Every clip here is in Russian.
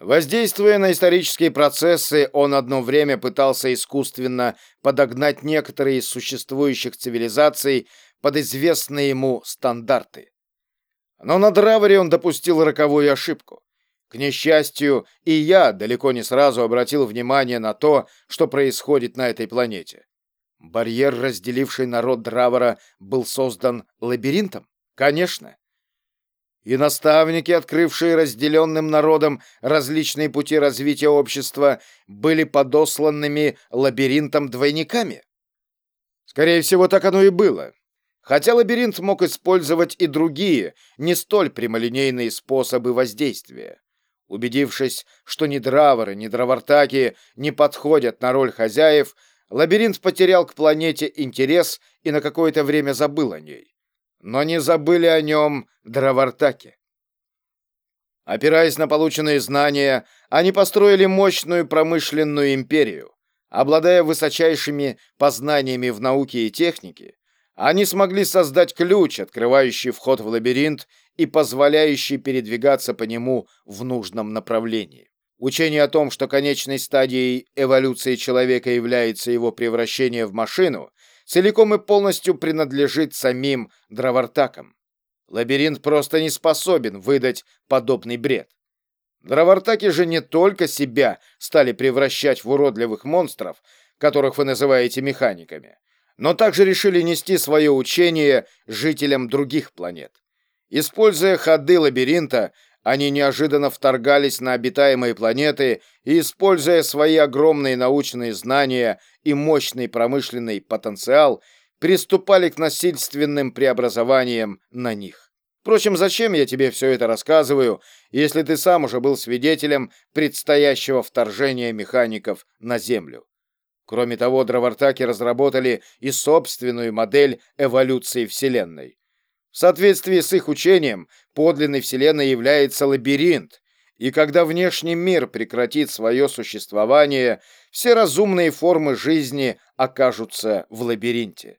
Воздействуя на исторические процессы, он одно время пытался искусственно подогнать некоторые из существующих цивилизаций под известные ему стандарты. Но на Драворе он допустил роковую ошибку. К несчастью, и я далеко не сразу обратил внимание на то, что происходит на этой планете. Барьер, разделивший народ Дравора, был создан лабиринтом? Конечно. И наставники, открывшие разделенным народам различные пути развития общества, были подосланными лабиринтом-двойниками? Скорее всего, так оно и было. Хотя лабиринт мог использовать и другие, не столь прямолинейные способы воздействия. Убедившись, что ни драворы, ни дравартаки не подходят на роль хозяев, лабиринт потерял к планете интерес и на какое-то время забыл о ней. Но не забыли о нем дравартаки. Опираясь на полученные знания, они построили мощную промышленную империю. Обладая высочайшими познаниями в науке и технике, они смогли создать ключ, открывающий вход в лабиринт и позволяющий передвигаться по нему в нужном направлении. Учение о том, что конечной стадией эволюции человека является его превращение в машину, целиком и полностью принадлежит самим дровартакам. Лабиринт просто не способен выдать подобный бред. Дровартаки же не только себя стали превращать в уродливых монстров, которых вы называете механиками, но также решили нести свое учение жителям других планет. Используя ходы лабиринта, они неожиданно вторгались на обитаемые планеты и, используя свои огромные научные знания и мощный промышленный потенциал, приступали к насильственным преобразованиям на них. Впрочем, зачем я тебе все это рассказываю, если ты сам уже был свидетелем предстоящего вторжения механиков на Землю? Кроме того, дровартаки разработали и собственную модель эволюции Вселенной. В соответствии с их учением, подлинной Вселенной является лабиринт, и когда внешний мир прекратит свое существование, все разумные формы жизни окажутся в лабиринте.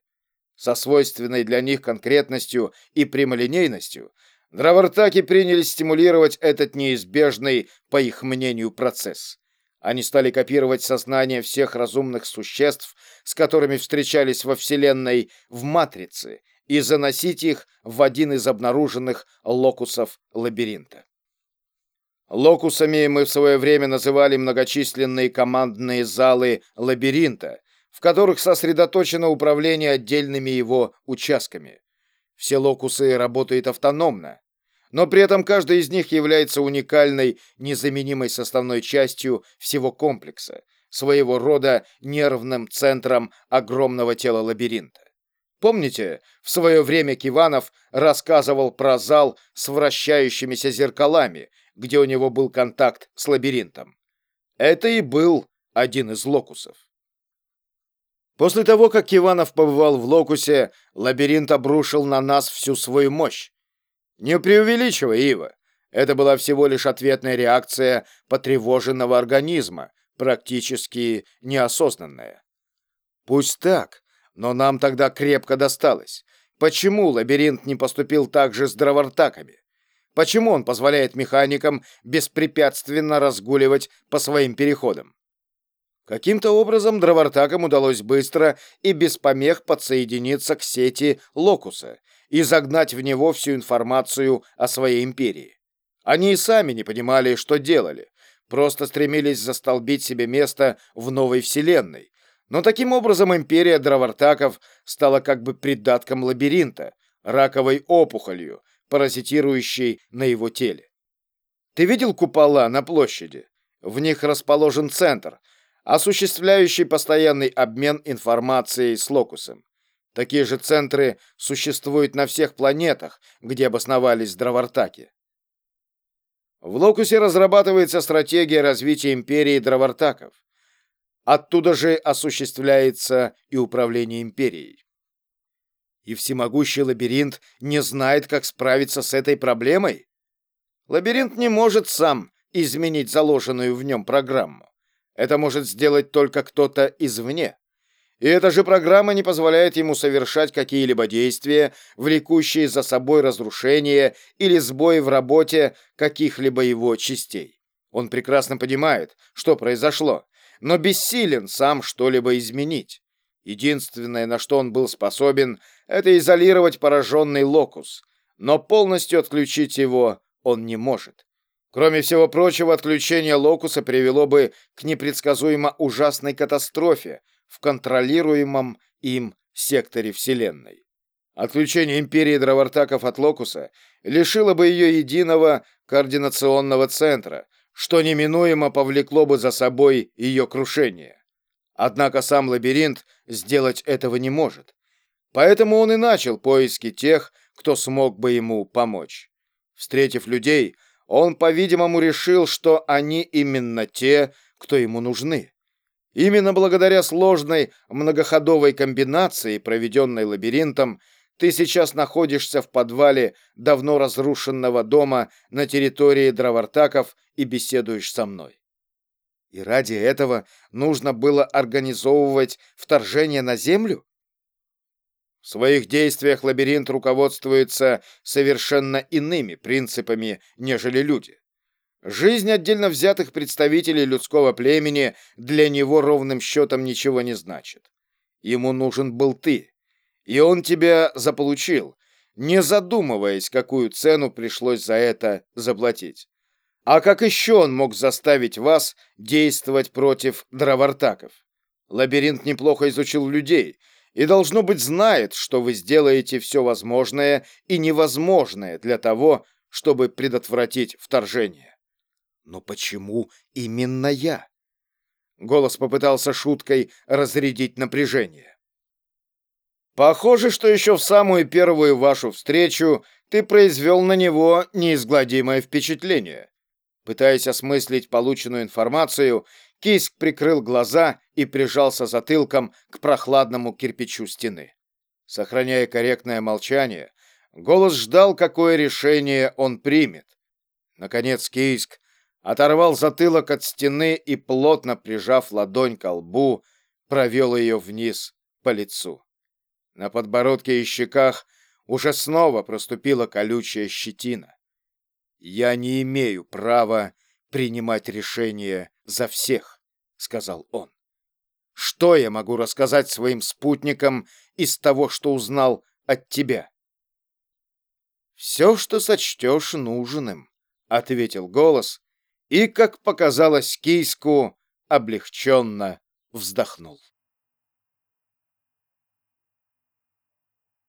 Со свойственной для них конкретностью и прямолинейностью дровартаки принялись стимулировать этот неизбежный, по их мнению, процесс. Они стали копировать сознание всех разумных существ, с которыми встречались во Вселенной, в матрицы, и заносить их в один из обнаруженных локусов лабиринта. Локусами мы в свое время называли многочисленные командные залы лабиринта, в которых сосредоточено управление отдельными его участками. Все локусы работают автономно, но при этом каждый из них является уникальной, незаменимой составной частью всего комплекса, своего рода нервным центром огромного тела лабиринта. Помните, в свое время Киванов рассказывал про зал с вращающимися зеркалами, где у него был контакт с лабиринтом? Это и был один из локусов. После того, как Киванов побывал в локусе, лабиринт обрушил на нас всю свою мощь. Не преувеличивай, Ива. Это была всего лишь ответная реакция потревоженного организма, практически неосознанная. Пусть так, но нам тогда крепко досталось. Почему лабиринт не поступил так же с дровартаками? Почему он позволяет механикам беспрепятственно разгуливать по своим переходам? Каким-то образом дровартакам удалось быстро и без помех подсоединиться к сети Локуса и загнать в него всю информацию о своей империи. Они и сами не понимали, что делали, просто стремились застолбить себе место в новой вселенной. Но таким образом империя дровартаков стала как бы придатком лабиринта, раковой опухолью, паразитирующей на его теле. Ты видел купола на площади? В них расположен центр, осуществляющий постоянный обмен информацией с локусом. Такие же центры существуют на всех планетах, где обосновались дровартаки. В Локусе разрабатывается стратегия развития империи дровартаков. Оттуда же осуществляется и управление империей. И всемогущий лабиринт не знает, как справиться с этой проблемой? Лабиринт не может сам изменить заложенную в нем программу. Это может сделать только кто-то извне. И эта же программа не позволяет ему совершать какие-либо действия, влекущие за собой разрушение или сбои в работе каких-либо его частей. Он прекрасно понимает, что произошло, но бессилен сам что-либо изменить. Единственное, на что он был способен, это изолировать пораженный локус, но полностью отключить его он не может. Кроме всего прочего, отключение локуса привело бы к непредсказуемо ужасной катастрофе в контролируемом им секторе Вселенной. Отключение империи дровартаков от локуса лишило бы ее единого координационного центра, что неминуемо повлекло бы за собой ее крушение. Однако сам лабиринт сделать этого не может. Поэтому он и начал поиски тех, кто смог бы ему помочь. Встретив людей, он, по-видимому, решил, что они именно те, кто ему нужны. Именно благодаря сложной многоходовой комбинации, проведенной лабиринтом, ты сейчас находишься в подвале давно разрушенного дома на территории Дравартаков и беседуешь со мной. И ради этого нужно было организовывать вторжение на Землю? В своих действиях лабиринт руководствуется совершенно иными принципами, нежели люди. Жизнь отдельно взятых представителей людского племени для него ровным счетом ничего не значит. Ему нужен был ты, и он тебя заполучил, не задумываясь, какую цену пришлось за это заплатить. А как еще он мог заставить вас действовать против дровартаков? Лабиринт неплохо изучил людей и, должно быть, знает, что вы сделаете все возможное и невозможное для того, чтобы предотвратить вторжение. Но почему именно я? Голос попытался шуткой разрядить напряжение. Похоже, что еще в самую первую вашу встречу ты произвел на него неизгладимое впечатление. Пытаясь осмыслить полученную информацию, Киск прикрыл глаза и прижался затылком к прохладному кирпичу стены. Сохраняя корректное молчание, голос ждал, какое решение он примет. Наконец Киск оторвал затылок от стены и, плотно прижав ладонь к лбу, провел ее вниз по лицу. На подбородке и щеках уже снова проступила колючая щетина. «Я не имею права принимать решения за всех», — сказал он. «Что я могу рассказать своим спутникам из того, что узнал от тебя?» «Все, что сочтешь нужным», — ответил голос, и, как показалось Кийску, облегченно вздохнул.